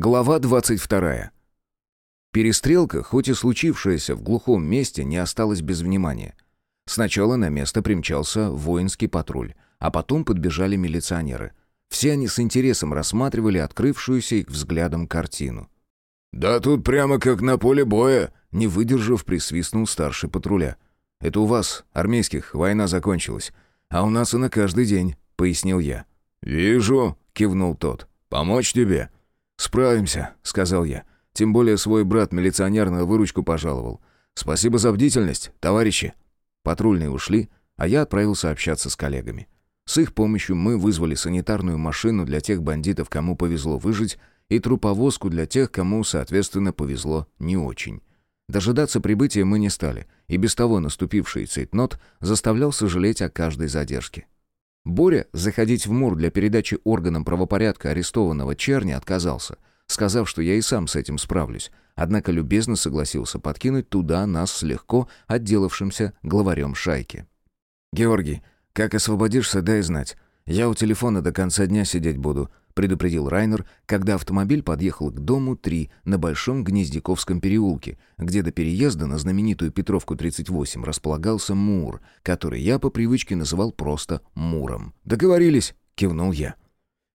Глава 22. Перестрелка, хоть и случившаяся в глухом месте, не осталась без внимания. Сначала на место примчался воинский патруль, а потом подбежали милиционеры. Все они с интересом рассматривали открывшуюся их взглядом картину. «Да тут прямо как на поле боя!» Не выдержав, присвистнул старший патруля. «Это у вас, армейских, война закончилась. А у нас она каждый день», — пояснил я. «Вижу», — кивнул тот. «Помочь тебе?» «Справимся», — сказал я. Тем более свой брат-милиционер на выручку пожаловал. «Спасибо за бдительность, товарищи». Патрульные ушли, а я отправился общаться с коллегами. С их помощью мы вызвали санитарную машину для тех бандитов, кому повезло выжить, и труповозку для тех, кому, соответственно, повезло не очень. Дожидаться прибытия мы не стали, и без того наступивший цейтнот заставлял сожалеть о каждой задержке. Боря заходить в МУР для передачи органам правопорядка арестованного Черни отказался, сказав, что я и сам с этим справлюсь, однако любезно согласился подкинуть туда нас с легко отделавшимся главарем шайки. «Георгий, как освободишься, дай знать. Я у телефона до конца дня сидеть буду», предупредил Райнер, когда автомобиль подъехал к дому 3 на Большом Гнездяковском переулке, где до переезда на знаменитую Петровку 38 располагался Мур, который я по привычке называл просто Муром. «Договорились», — кивнул я.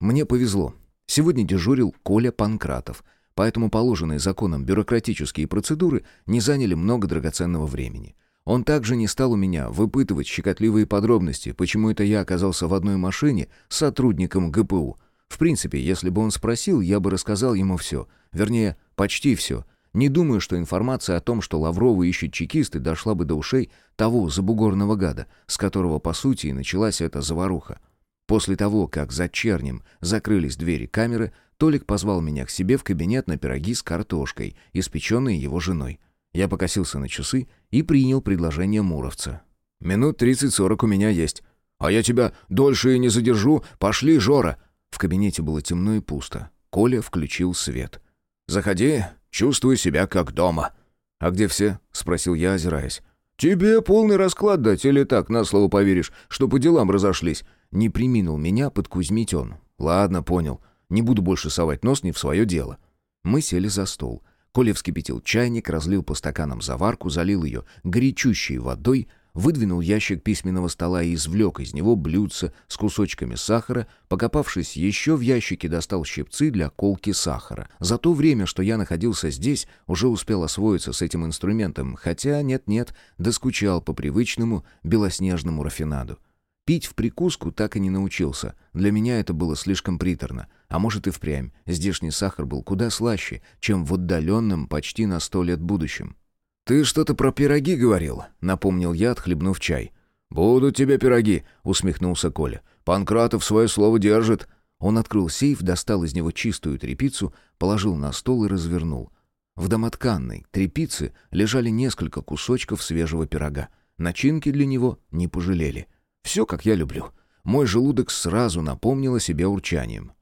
Мне повезло. Сегодня дежурил Коля Панкратов, поэтому положенные законом бюрократические процедуры не заняли много драгоценного времени. Он также не стал у меня выпытывать щекотливые подробности, почему это я оказался в одной машине с сотрудником ГПУ — в принципе, если бы он спросил, я бы рассказал ему все. Вернее, почти все. Не думаю, что информация о том, что Лаврова ищет чекисты, дошла бы до ушей того забугорного гада, с которого, по сути, и началась эта заваруха. После того, как за чернем закрылись двери камеры, Толик позвал меня к себе в кабинет на пироги с картошкой, испеченные его женой. Я покосился на часы и принял предложение Муровца. «Минут тридцать-сорок у меня есть. А я тебя дольше и не задержу. Пошли, Жора!» В кабинете было темно и пусто. Коля включил свет. «Заходи, чувствую себя как дома». «А где все?» — спросил я, озираясь. «Тебе полный расклад дать или так, на слово поверишь, что по делам разошлись?» Не приминул меня подкузмить он. «Ладно, понял. Не буду больше совать нос не в свое дело». Мы сели за стол. Коля вскипятил чайник, разлил по стаканам заварку, залил ее горячущей водой — выдвинул ящик письменного стола и извлек из него блюдце с кусочками сахара, покопавшись еще в ящике, достал щипцы для колки сахара. За то время, что я находился здесь, уже успел освоиться с этим инструментом, хотя нет-нет, доскучал по привычному белоснежному рафинаду. Пить в прикуску так и не научился. Для меня это было слишком приторно. А может и впрямь. Здешний сахар был куда слаще, чем в отдаленном почти на сто лет будущем. «Ты что-то про пироги говорил?» — напомнил я, отхлебнув чай. «Будут тебе пироги», — усмехнулся Коля. «Панкратов свое слово держит». Он открыл сейф, достал из него чистую тряпицу, положил на стол и развернул. В домотканной тряпице лежали несколько кусочков свежего пирога. Начинки для него не пожалели. Все, как я люблю. Мой желудок сразу напомнил о себе урчанием.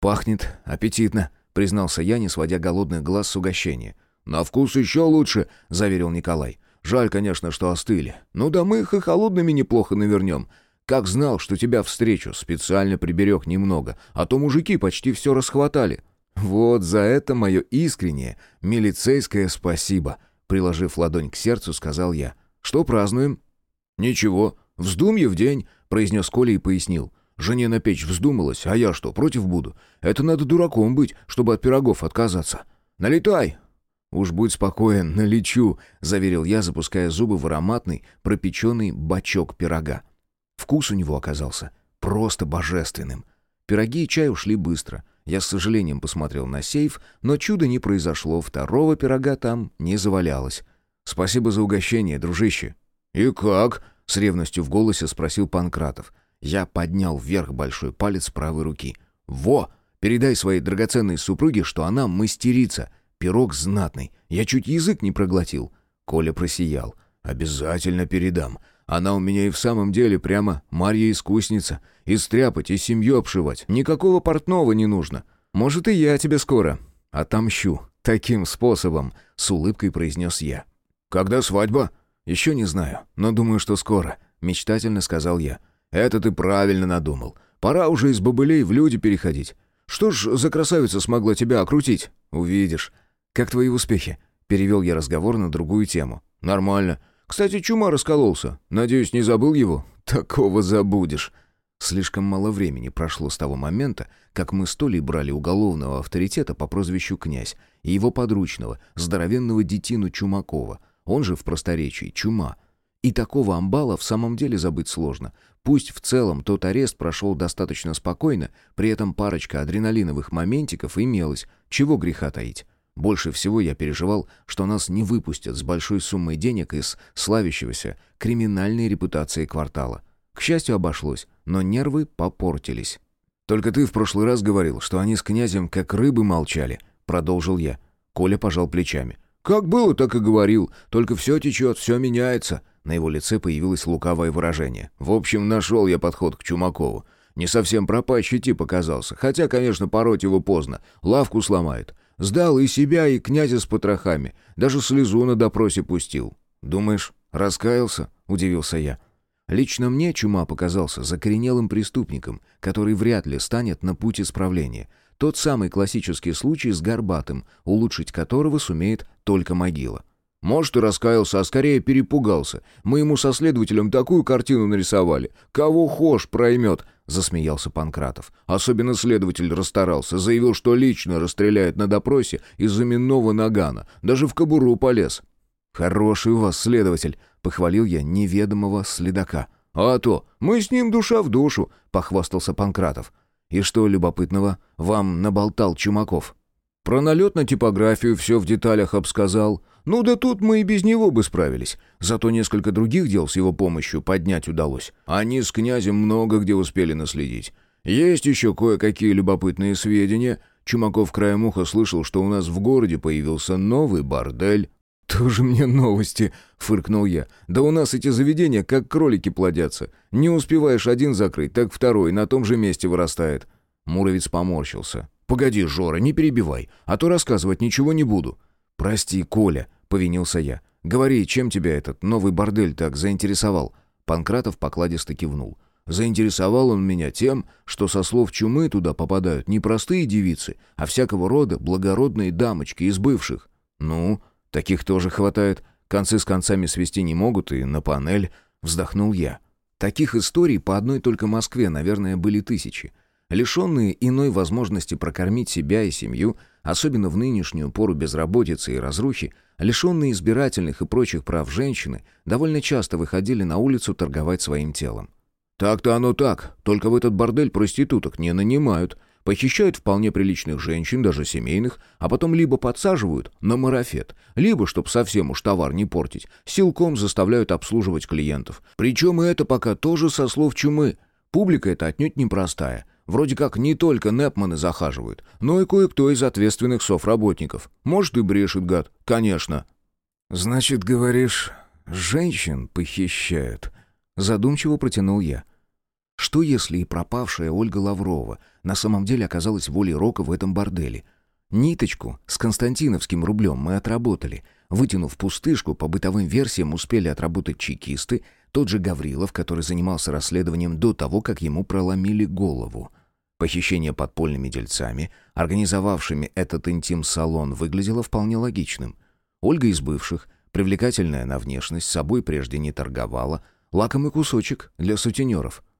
«Пахнет аппетитно», — признался я, не сводя голодных глаз с угощения. «На вкус еще лучше», — заверил Николай. «Жаль, конечно, что остыли. Ну да мы их и холодными неплохо навернем. Как знал, что тебя встречу, специально приберег немного, а то мужики почти все расхватали». «Вот за это мое искреннее милицейское спасибо», — приложив ладонь к сердцу, сказал я. «Что празднуем?» «Ничего, вздумье в день», — произнес Коля и пояснил. «Жене на печь вздумалась, а я что, против буду? Это надо дураком быть, чтобы от пирогов отказаться. Налетай, «Уж будь спокоен, налечу», — заверил я, запуская зубы в ароматный, пропеченный бачок пирога. Вкус у него оказался просто божественным. Пироги и чай ушли быстро. Я с сожалением посмотрел на сейф, но чуда не произошло, второго пирога там не завалялось. «Спасибо за угощение, дружище». «И как?» — с ревностью в голосе спросил Панкратов. Я поднял вверх большой палец правой руки. «Во! Передай своей драгоценной супруге, что она мастерица!» Пирог знатный. Я чуть язык не проглотил. Коля просиял. «Обязательно передам. Она у меня и в самом деле прямо Марья-искусница. И стряпать, и семью обшивать. Никакого портного не нужно. Может, и я тебе скоро отомщу. Таким способом», — с улыбкой произнес я. «Когда свадьба?» «Еще не знаю, но думаю, что скоро», — мечтательно сказал я. «Это ты правильно надумал. Пора уже из бобылей в люди переходить. Что ж за красавица смогла тебя окрутить?» «Увидишь. Как твои успехи?» Перевел я разговор на другую тему. «Нормально. Кстати, чума раскололся. Надеюсь, не забыл его?» «Такого забудешь». Слишком мало времени прошло с того момента, как мы с Толей брали уголовного авторитета по прозвищу «Князь» и его подручного, здоровенного детину Чумакова, он же в просторечии «Чума». И такого амбала в самом деле забыть сложно. Пусть в целом тот арест прошел достаточно спокойно, при этом парочка адреналиновых моментиков имелась, чего греха таить. Больше всего я переживал, что нас не выпустят с большой суммой денег из славящегося криминальной репутации квартала. К счастью, обошлось, но нервы попортились. «Только ты в прошлый раз говорил, что они с князем как рыбы молчали», — продолжил я. Коля пожал плечами. «Как было, так и говорил. Только все течет, все меняется». На его лице появилось лукавое выражение. «В общем, нашел я подход к Чумакову. Не совсем пропащий тип оказался. Хотя, конечно, пороть его поздно. Лавку сломает. Сдал и себя, и князя с потрохами. Даже слезу на допросе пустил». «Думаешь, раскаялся?» — удивился я. Лично мне Чума показался закоренелым преступником, который вряд ли станет на путь исправления. Тот самый классический случай с Горбатым, улучшить которого сумеет только могила. Может, и раскаялся, а скорее перепугался. Мы ему со следователем такую картину нарисовали. Кого хошь проймет, — засмеялся Панкратов. Особенно следователь расстарался, заявил, что лично расстреляет на допросе из-за минного нагана. Даже в кобуру полез. «Хороший у вас следователь», — похвалил я неведомого следака. «А то, мы с ним душа в душу», — похвастался Панкратов. «И что любопытного вам наболтал Чумаков?» «Про налет на типографию все в деталях обсказал. Ну да тут мы и без него бы справились. Зато несколько других дел с его помощью поднять удалось. Они с князем много где успели наследить. Есть еще кое-какие любопытные сведения». Чумаков краем уха слышал, что у нас в городе появился новый бордель. «Тоже мне новости», — фыркнул я. «Да у нас эти заведения как кролики плодятся. Не успеваешь один закрыть, так второй на том же месте вырастает». Муровец поморщился. «Погоди, Жора, не перебивай, а то рассказывать ничего не буду». «Прости, Коля», — повинился я. «Говори, чем тебя этот новый бордель так заинтересовал?» Панкратов покладисто кивнул. Заинтересовал он меня тем, что со слов чумы туда попадают не простые девицы, а всякого рода благородные дамочки из бывших. «Ну, Таких тоже хватает. Концы с концами свести не могут, и на панель вздохнул я. Таких историй по одной только Москве, наверное, были тысячи. Лишенные иной возможности прокормить себя и семью, особенно в нынешнюю пору безработицы и разрухи, лишенные избирательных и прочих прав женщины, довольно часто выходили на улицу торговать своим телом. «Так-то оно так, только в этот бордель проституток не нанимают», Похищают вполне приличных женщин, даже семейных, а потом либо подсаживают на марафет, либо, чтобы совсем уж товар не портить, силком заставляют обслуживать клиентов. Причем и это пока тоже со слов чумы. Публика это отнюдь непростая. Вроде как не только Непманы захаживают, но и кое-кто из ответственных софработников. Может и брешет гад, конечно. «Значит, говоришь, женщин похищают?» Задумчиво протянул я. Что если и пропавшая Ольга Лаврова на самом деле оказалась волей Рока в этом борделе? Ниточку с константиновским рублем мы отработали. Вытянув пустышку, по бытовым версиям успели отработать чекисты, тот же Гаврилов, который занимался расследованием до того, как ему проломили голову. Похищение подпольными дельцами, организовавшими этот интим-салон, выглядело вполне логичным. Ольга из бывших, привлекательная на внешность, собой прежде не торговала, лакомый кусочек для сутенеров —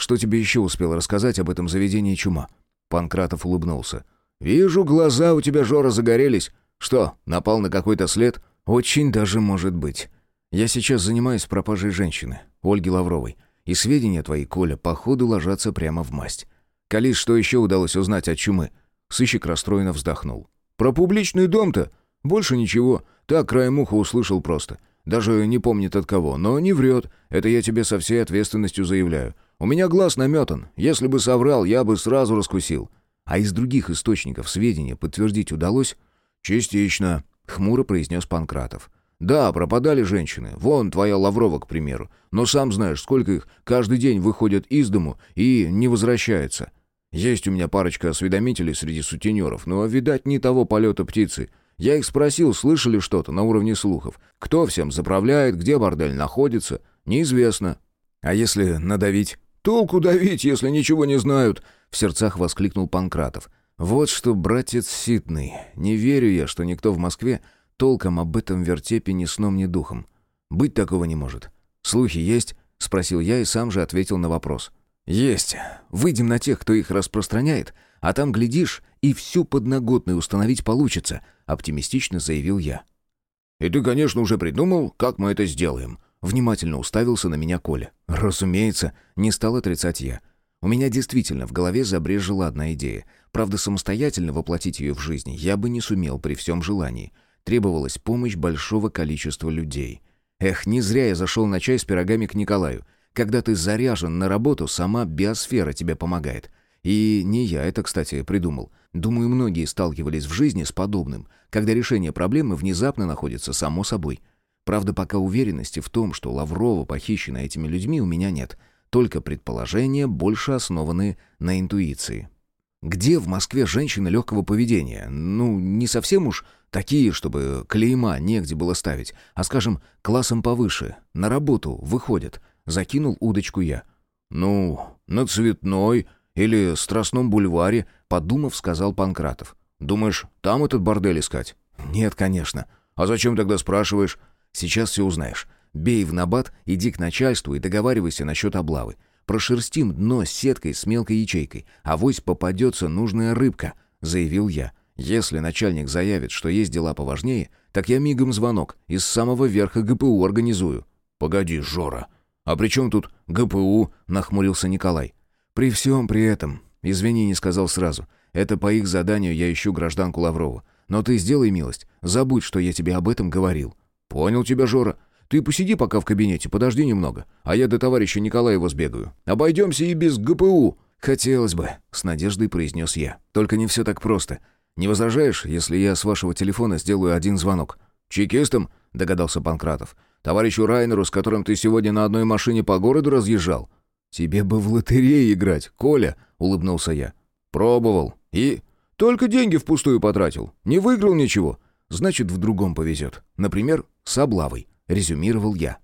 что тебе еще успел рассказать об этом заведении чума?» Панкратов улыбнулся. «Вижу, глаза у тебя, Жора, загорелись. Что, напал на какой-то след?» «Очень даже может быть. Я сейчас занимаюсь пропажей женщины, Ольги Лавровой. И сведения твои, Коля, походу ложатся прямо в масть. Калис, что еще удалось узнать от чумы?» Сыщик расстроенно вздохнул. «Про публичный дом-то? Больше ничего. Так, краем уха услышал просто. Даже не помнит от кого, но не врет. Это я тебе со всей ответственностью заявляю. У меня глаз наметан. Если бы соврал, я бы сразу раскусил. А из других источников сведения подтвердить удалось? Частично, хмуро произнес Панкратов. Да, пропадали женщины. Вон твоя Лаврова, к примеру. Но сам знаешь, сколько их каждый день выходят из дому и не возвращаются. Есть у меня парочка осведомителей среди сутенеров, но, видать, не того полета птицы. Я их спросил, слышали что-то на уровне слухов. Кто всем заправляет, где бордель находится, неизвестно. А если надавить? Толку давить, если ничего не знают!» — в сердцах воскликнул Панкратов. «Вот что, братец Ситный, не верю я, что никто в Москве толком об этом вертепе ни сном, ни духом. Быть такого не может. Слухи есть?» — спросил я и сам же ответил на вопрос. «Есть. Выйдем на тех, кто их распространяет, а там, глядишь, и всю подноготную установить получится», — оптимистично заявил я. «И ты, конечно, уже придумал, как мы это сделаем», Внимательно уставился на меня Коля. Разумеется, не стал отрицать я. У меня действительно в голове забрежила одна идея. Правда, самостоятельно воплотить ее в жизнь я бы не сумел при всем желании. Требовалась помощь большого количества людей. Эх, не зря я зашел на чай с пирогами к Николаю. Когда ты заряжен на работу, сама биосфера тебе помогает. И не я это, кстати, придумал. Думаю, многие сталкивались в жизни с подобным, когда решение проблемы внезапно находится само собой. Правда, пока уверенности в том, что Лаврова похищена этими людьми, у меня нет. Только предположения, больше основанные на интуиции. Где в Москве женщины легкого поведения? Ну, не совсем уж такие, чтобы клейма негде было ставить, а, скажем, классом повыше. На работу выходят. Закинул удочку я. «Ну, на Цветной или Страстном бульваре», — подумав, сказал Панкратов. «Думаешь, там этот бордель искать?» «Нет, конечно». «А зачем тогда спрашиваешь?» Сейчас все узнаешь. Бей в набат, иди к начальству и договаривайся насчет облавы. Прошерстим дно сеткой с мелкой ячейкой, а вось попадется нужная рыбка», — заявил я. «Если начальник заявит, что есть дела поважнее, так я мигом звонок из самого верха ГПУ организую». «Погоди, Жора, а при чем тут ГПУ?» — нахмурился Николай. «При всем при этом. Извини, не сказал сразу. Это по их заданию я ищу гражданку Лаврову. Но ты сделай милость, забудь, что я тебе об этом говорил». «Понял тебя, Жора. Ты посиди пока в кабинете, подожди немного, а я до товарища Николаева сбегаю. Обойдемся и без ГПУ». «Хотелось бы», — с надеждой произнес я. «Только не все так просто. Не возражаешь, если я с вашего телефона сделаю один звонок?» «Чекистом?» — догадался Панкратов. «Товарищу Райнеру, с которым ты сегодня на одной машине по городу разъезжал?» «Тебе бы в лотерее играть, Коля», — улыбнулся я. «Пробовал. И...» «Только деньги впустую потратил. Не выиграл ничего. Значит, в другом повезет. Например, с облавой», — резюмировал я.